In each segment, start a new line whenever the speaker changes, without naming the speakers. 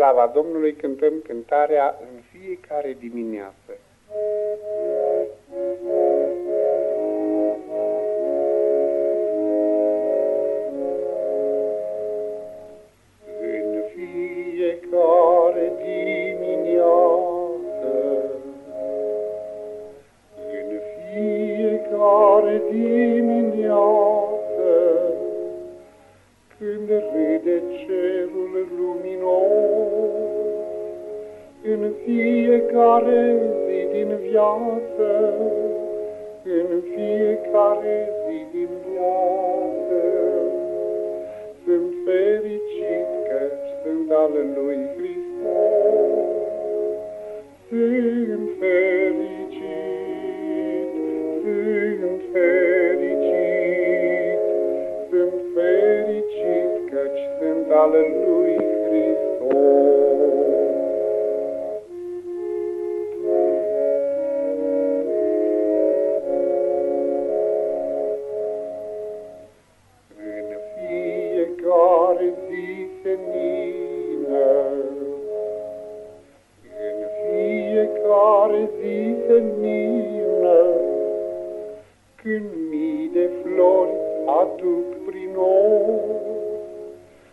slava Domnului cântăm cântarea în fiecare dimineață. În fiecare dimineață, în fiecare dimineață, când râde cerul fiecare zi din viață, în fiecare zi din viață, sunt fericit că sunt al lui Hristos. Sunt fericit, sunt fericit, sunt fericit căci sunt al lui Hristos. Aduc prin os,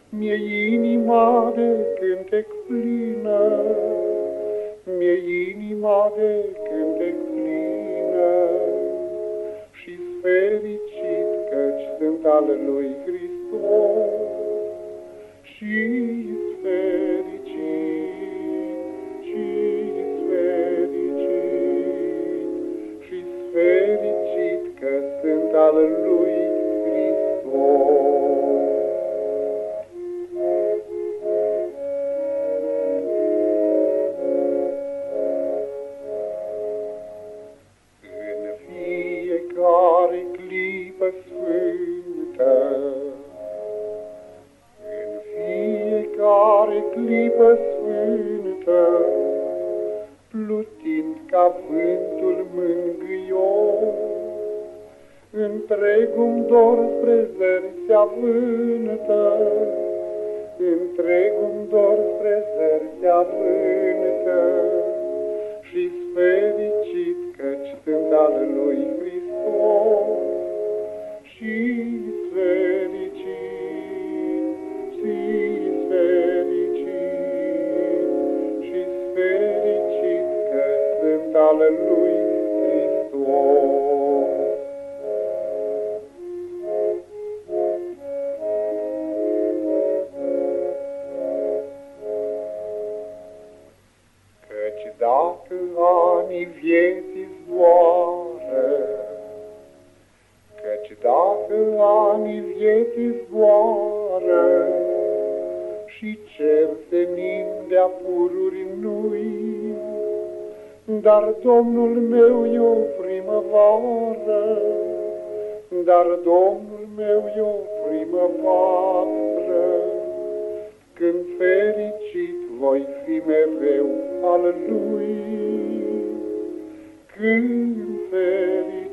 Mie inima de cântec plină, Mie inima de cântec plină, și fericit căci sunt al lui Hristos. și fericit, clipă sfântă, plutind ca vântul mângâios, întregul dor spre zări se avântă, întregul dor spre zări se avântă, și fericit căci sunt al lui Hristos. Al lui Hristos. Căci dacă anii vieții zboară, Căci dacă anii vieții zboară, Și cer senin de-a pururi nui, Dar Domnul meu e o primăvară, Dar Domnul meu e o primăvară, când fericit voi fi mereu al lui, când fericit